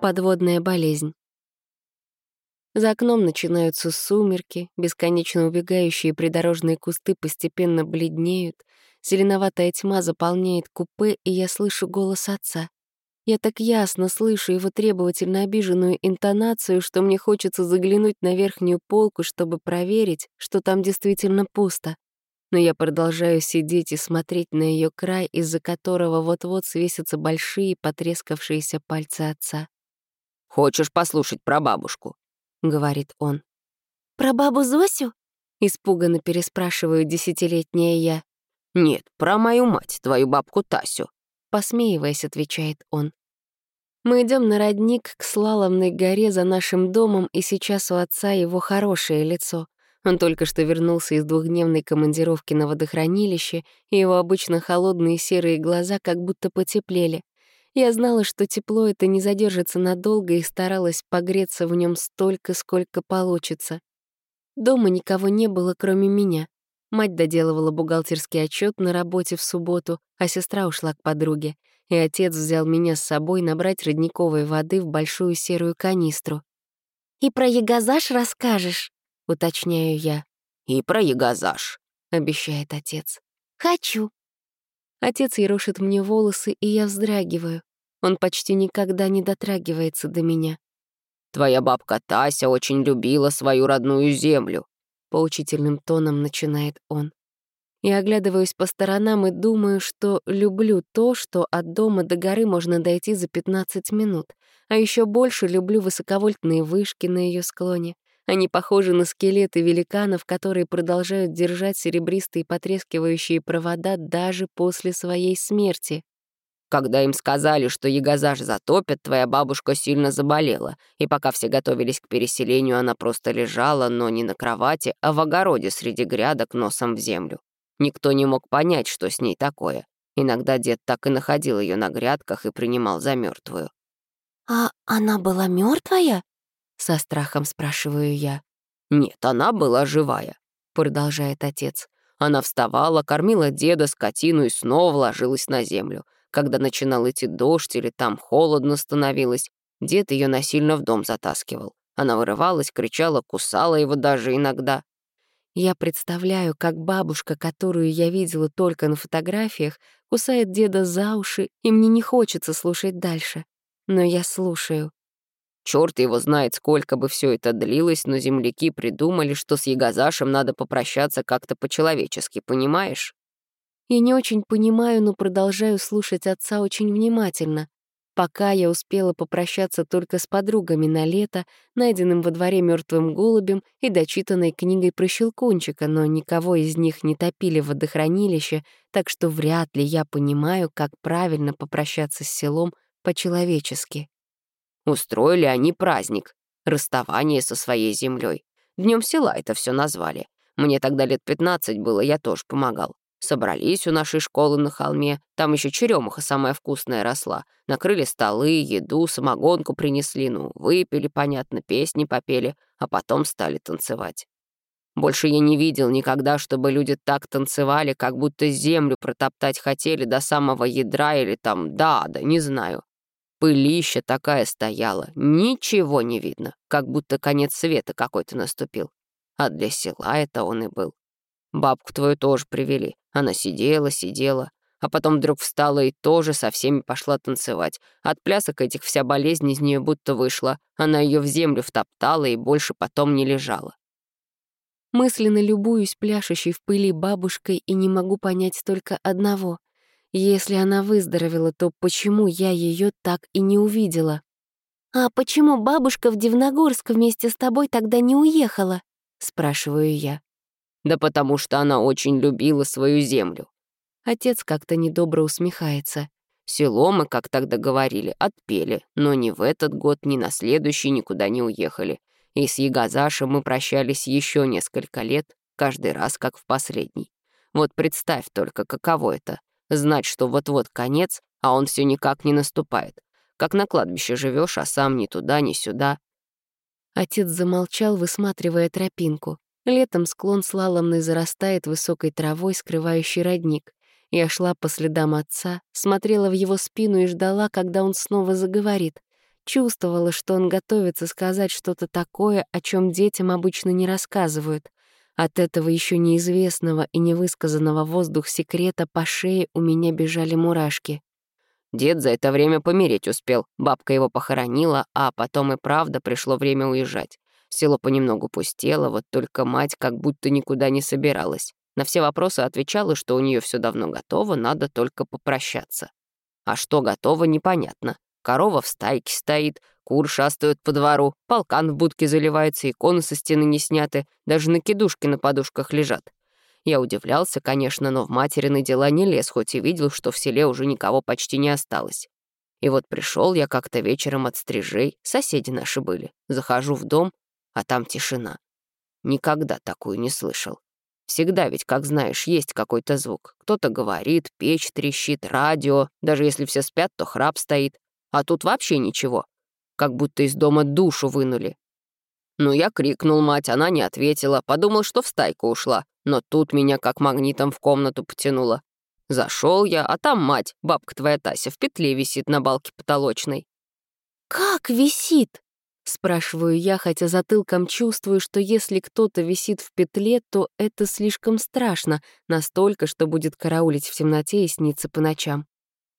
Подводная болезнь. За окном начинаются сумерки, бесконечно убегающие придорожные кусты постепенно бледнеют, зеленоватая тьма заполняет купе, и я слышу голос отца. Я так ясно слышу его требовательно обиженную интонацию, что мне хочется заглянуть на верхнюю полку, чтобы проверить, что там действительно пусто. Но я продолжаю сидеть и смотреть на ее край, из-за которого вот-вот свесятся большие потрескавшиеся пальцы отца. «Хочешь послушать про бабушку?» — говорит он. «Про бабу Зосю?» — испуганно переспрашиваю десятилетняя я. «Нет, про мою мать, твою бабку Тасю», — посмеиваясь, отвечает он. Мы идем на родник к слаломной горе за нашим домом, и сейчас у отца его хорошее лицо. Он только что вернулся из двухдневной командировки на водохранилище, и его обычно холодные серые глаза как будто потеплели. Я знала, что тепло это не задержится надолго и старалась погреться в нем столько, сколько получится. Дома никого не было, кроме меня. Мать доделывала бухгалтерский отчет на работе в субботу, а сестра ушла к подруге. И отец взял меня с собой набрать родниковой воды в большую серую канистру. «И про ягозаш расскажешь?» — уточняю я. «И про ягозаш», — обещает отец. «Хочу». Отец ерошит мне волосы, и я вздрагиваю. Он почти никогда не дотрагивается до меня. «Твоя бабка Тася очень любила свою родную землю», — поучительным тоном начинает он. Я оглядываюсь по сторонам и думаю, что люблю то, что от дома до горы можно дойти за 15 минут, а еще больше люблю высоковольтные вышки на ее склоне. Они похожи на скелеты великанов, которые продолжают держать серебристые потрескивающие провода даже после своей смерти. Когда им сказали, что Ягозаж затопят, твоя бабушка сильно заболела, и пока все готовились к переселению, она просто лежала, но не на кровати, а в огороде среди грядок носом в землю. Никто не мог понять, что с ней такое. Иногда дед так и находил ее на грядках и принимал за мертвую. «А она была мертвая? Со страхом спрашиваю я. «Нет, она была живая», — продолжает отец. Она вставала, кормила деда, скотину и снова ложилась на землю. Когда начинал идти дождь или там холодно становилось, дед ее насильно в дом затаскивал. Она вырывалась, кричала, кусала его даже иногда. Я представляю, как бабушка, которую я видела только на фотографиях, кусает деда за уши, и мне не хочется слушать дальше. Но я слушаю. Черт его знает, сколько бы все это длилось, но земляки придумали, что с Ягозашем надо попрощаться как-то по-человечески, понимаешь? Я не очень понимаю, но продолжаю слушать отца очень внимательно. Пока я успела попрощаться только с подругами на лето, найденным во дворе мертвым голубем и дочитанной книгой про Щелкунчика, но никого из них не топили в водохранилище, так что вряд ли я понимаю, как правильно попрощаться с селом по-человечески. Устроили они праздник, расставание со своей землей. Днем села это все назвали. Мне тогда лет 15 было, я тоже помогал. Собрались у нашей школы на холме, там еще черемуха самая вкусная росла. Накрыли столы, еду, самогонку принесли, ну, выпили, понятно, песни попели, а потом стали танцевать. Больше я не видел никогда, чтобы люди так танцевали, как будто землю протоптать хотели до самого ядра или там да, да, не знаю. Пылища такая стояла, ничего не видно, как будто конец света какой-то наступил. А для села это он и был. Бабку твою тоже привели. Она сидела, сидела, а потом вдруг встала и тоже со всеми пошла танцевать. От плясок этих вся болезнь из нее будто вышла. Она ее в землю втоптала и больше потом не лежала. Мысленно любуюсь пляшущей в пыли бабушкой и не могу понять только одного. Если она выздоровела, то почему я ее так и не увидела? «А почему бабушка в Дивногорск вместе с тобой тогда не уехала?» — спрашиваю я. Да потому что она очень любила свою землю. Отец как-то недобро усмехается. Село мы, как тогда говорили, отпели, но ни в этот год, ни на следующий никуда не уехали. И с Ягозашем мы прощались еще несколько лет, каждый раз как в последний. Вот представь только, каково это — знать, что вот-вот конец, а он все никак не наступает. Как на кладбище живешь, а сам ни туда, ни сюда. Отец замолчал, высматривая тропинку. Летом склон слаломный зарастает высокой травой, скрывающей родник. Я шла по следам отца, смотрела в его спину и ждала, когда он снова заговорит. Чувствовала, что он готовится сказать что-то такое, о чем детям обычно не рассказывают. От этого еще неизвестного и невысказанного воздух секрета по шее у меня бежали мурашки. Дед за это время помереть успел, бабка его похоронила, а потом и правда пришло время уезжать. Село понемногу пустело, вот только мать как будто никуда не собиралась. На все вопросы отвечала, что у нее все давно готово, надо только попрощаться. А что готово, непонятно. Корова в стайке стоит, кур шастают по двору, полкан в будке заливается, иконы со стены не сняты, даже накидушки на подушках лежат. Я удивлялся, конечно, но в материны дела не лез, хоть и видел, что в селе уже никого почти не осталось. И вот пришел я как-то вечером от стрижей, соседи наши были. Захожу в дом, а там тишина. Никогда такую не слышал. Всегда ведь, как знаешь, есть какой-то звук. Кто-то говорит, печь трещит, радио. Даже если все спят, то храп стоит. А тут вообще ничего. Как будто из дома душу вынули. Ну, я крикнул мать, она не ответила. Подумал, что в стайку ушла. Но тут меня как магнитом в комнату потянуло. Зашел я, а там мать, бабка твоя Тася, в петле висит на балке потолочной. «Как висит?» — спрашиваю я, хотя затылком чувствую, что если кто-то висит в петле, то это слишком страшно, настолько, что будет караулить в темноте и сниться по ночам.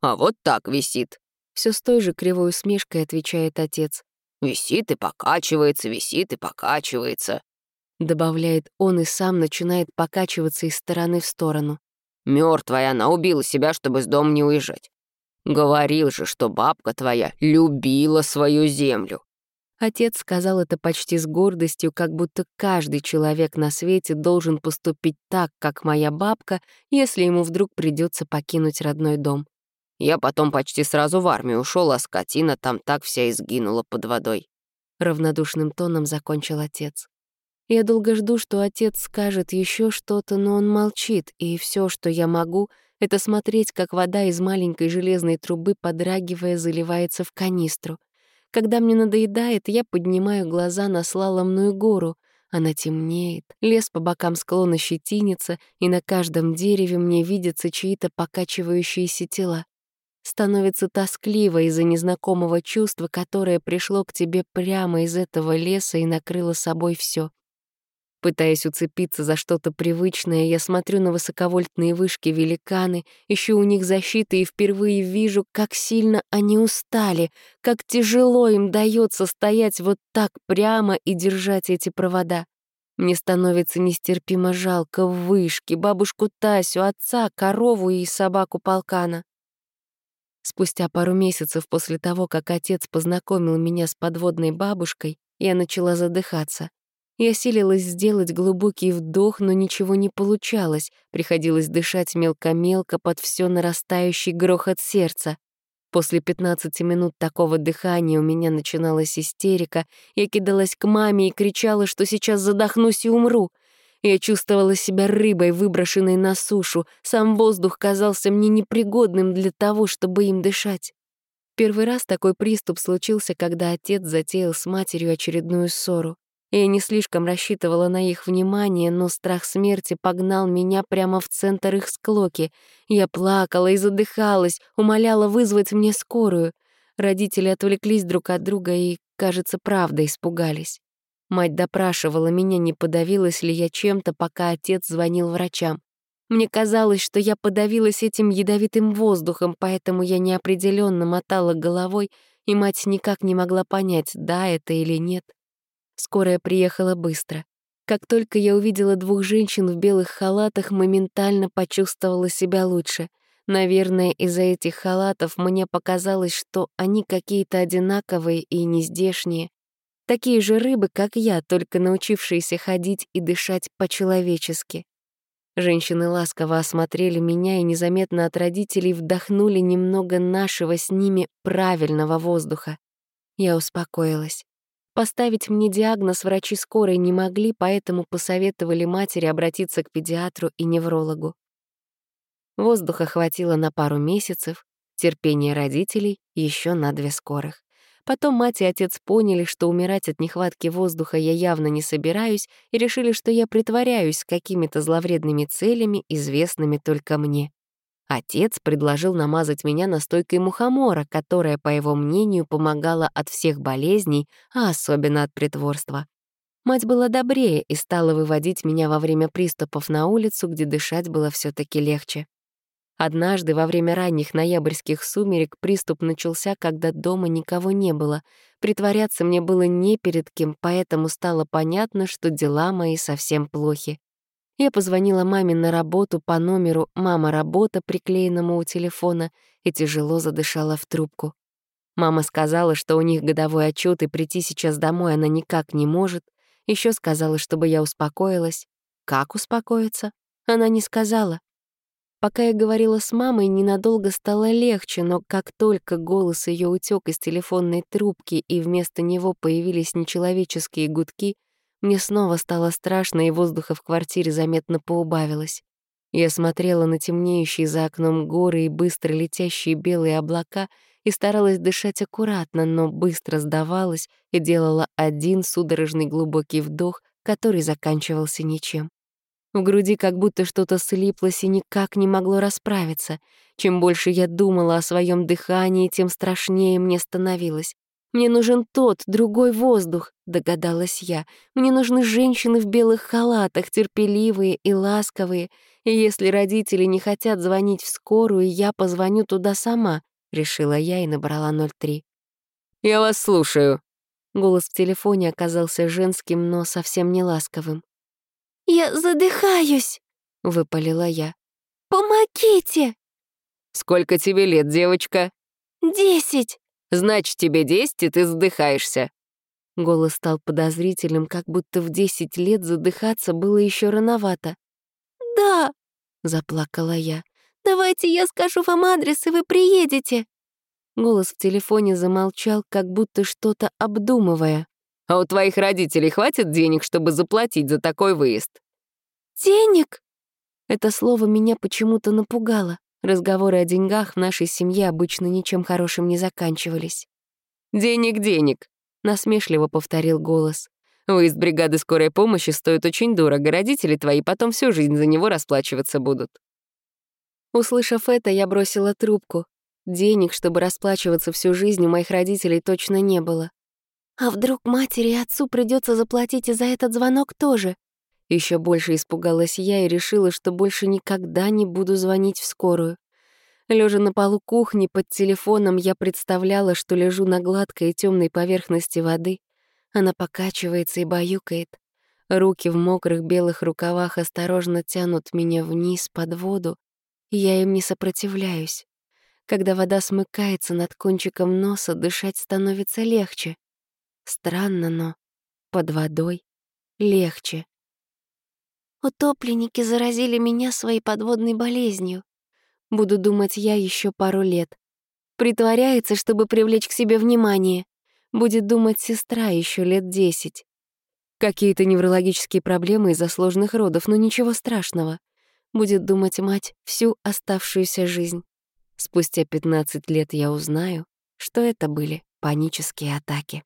«А вот так висит», все с той же кривой усмешкой отвечает отец. «Висит и покачивается, висит и покачивается», добавляет он и сам начинает покачиваться из стороны в сторону. Мертвая она убила себя, чтобы с дома не уезжать. Говорил же, что бабка твоя любила свою землю. Отец сказал это почти с гордостью, как будто каждый человек на свете должен поступить так, как моя бабка, если ему вдруг придется покинуть родной дом. Я потом почти сразу в армию ушел, а скотина там так вся изгинула под водой. Равнодушным тоном закончил отец. Я долго жду, что отец скажет еще что-то, но он молчит, и все, что я могу, это смотреть, как вода из маленькой железной трубы, подрагивая, заливается в канистру. Когда мне надоедает, я поднимаю глаза на слаломную гору. Она темнеет, лес по бокам склона щетинится, и на каждом дереве мне видятся чьи-то покачивающиеся тела. Становится тоскливо из-за незнакомого чувства, которое пришло к тебе прямо из этого леса и накрыло собой все. Пытаясь уцепиться за что-то привычное, я смотрю на высоковольтные вышки великаны, ищу у них защиты и впервые вижу, как сильно они устали, как тяжело им дается стоять вот так прямо и держать эти провода. Мне становится нестерпимо жалко вышки, бабушку Тасю, отца, корову и собаку полкана. Спустя пару месяцев после того, как отец познакомил меня с подводной бабушкой, я начала задыхаться. Я силилась сделать глубокий вдох, но ничего не получалось. Приходилось дышать мелко-мелко под все нарастающий грохот сердца. После 15 минут такого дыхания у меня начиналась истерика. Я кидалась к маме и кричала, что сейчас задохнусь и умру — я чувствовала себя рыбой, выброшенной на сушу. Сам воздух казался мне непригодным для того, чтобы им дышать. Первый раз такой приступ случился, когда отец затеял с матерью очередную ссору. Я не слишком рассчитывала на их внимание, но страх смерти погнал меня прямо в центр их склоки. Я плакала и задыхалась, умоляла вызвать мне скорую. Родители отвлеклись друг от друга и, кажется, правда испугались. Мать допрашивала меня, не подавилась ли я чем-то, пока отец звонил врачам. Мне казалось, что я подавилась этим ядовитым воздухом, поэтому я неопределенно мотала головой, и мать никак не могла понять, да это или нет. Скорая приехала быстро. Как только я увидела двух женщин в белых халатах, моментально почувствовала себя лучше. Наверное, из-за этих халатов мне показалось, что они какие-то одинаковые и нездешние. Такие же рыбы, как я, только научившиеся ходить и дышать по-человечески. Женщины ласково осмотрели меня и незаметно от родителей вдохнули немного нашего с ними правильного воздуха. Я успокоилась. Поставить мне диагноз врачи скорой не могли, поэтому посоветовали матери обратиться к педиатру и неврологу. Воздуха хватило на пару месяцев, терпение родителей еще на две скорых. Потом мать и отец поняли, что умирать от нехватки воздуха я явно не собираюсь, и решили, что я притворяюсь с какими-то зловредными целями, известными только мне. Отец предложил намазать меня настойкой мухомора, которая, по его мнению, помогала от всех болезней, а особенно от притворства. Мать была добрее и стала выводить меня во время приступов на улицу, где дышать было все таки легче. Однажды во время ранних ноябрьских сумерек приступ начался, когда дома никого не было. Притворяться мне было не перед кем, поэтому стало понятно, что дела мои совсем плохи. Я позвонила маме на работу по номеру «Мама, работа», приклеенному у телефона, и тяжело задышала в трубку. Мама сказала, что у них годовой отчет и прийти сейчас домой она никак не может. Еще сказала, чтобы я успокоилась. Как успокоиться? Она не сказала. Пока я говорила с мамой, ненадолго стало легче, но как только голос ее утек из телефонной трубки и вместо него появились нечеловеческие гудки, мне снова стало страшно, и воздуха в квартире заметно поубавилось. Я смотрела на темнеющие за окном горы и быстро летящие белые облака и старалась дышать аккуратно, но быстро сдавалась и делала один судорожный глубокий вдох, который заканчивался ничем. В груди как будто что-то слиплось и никак не могло расправиться. Чем больше я думала о своем дыхании, тем страшнее мне становилось. «Мне нужен тот, другой воздух», — догадалась я. «Мне нужны женщины в белых халатах, терпеливые и ласковые. И если родители не хотят звонить в скорую, я позвоню туда сама», — решила я и набрала 03. «Я вас слушаю». Голос в телефоне оказался женским, но совсем не ласковым. «Я задыхаюсь!» — выпалила я. «Помогите!» «Сколько тебе лет, девочка?» «Десять!» «Значит, тебе десять, и ты задыхаешься!» Голос стал подозрительным, как будто в десять лет задыхаться было еще рановато. «Да!» — заплакала я. «Давайте я скажу вам адрес, и вы приедете!» Голос в телефоне замолчал, как будто что-то обдумывая. А у твоих родителей хватит денег, чтобы заплатить за такой выезд?» «Денег?» Это слово меня почему-то напугало. Разговоры о деньгах в нашей семье обычно ничем хорошим не заканчивались. «Денег, денег», — насмешливо повторил голос. «Выезд бригады скорой помощи стоит очень дорого, родители твои потом всю жизнь за него расплачиваться будут». Услышав это, я бросила трубку. Денег, чтобы расплачиваться всю жизнь, у моих родителей точно не было. А вдруг матери и отцу придется заплатить и за этот звонок тоже? Еще больше испугалась я и решила, что больше никогда не буду звонить в скорую. Лежа на полу кухни под телефоном, я представляла, что лежу на гладкой и темной поверхности воды. Она покачивается и баюкает. Руки в мокрых белых рукавах осторожно тянут меня вниз под воду, я им не сопротивляюсь. Когда вода смыкается над кончиком носа, дышать становится легче. Странно, но под водой легче. Утопленники заразили меня своей подводной болезнью. Буду думать я еще пару лет. Притворяется, чтобы привлечь к себе внимание. Будет думать сестра еще лет десять. Какие-то неврологические проблемы из-за сложных родов, но ничего страшного. Будет думать мать всю оставшуюся жизнь. Спустя 15 лет я узнаю, что это были панические атаки.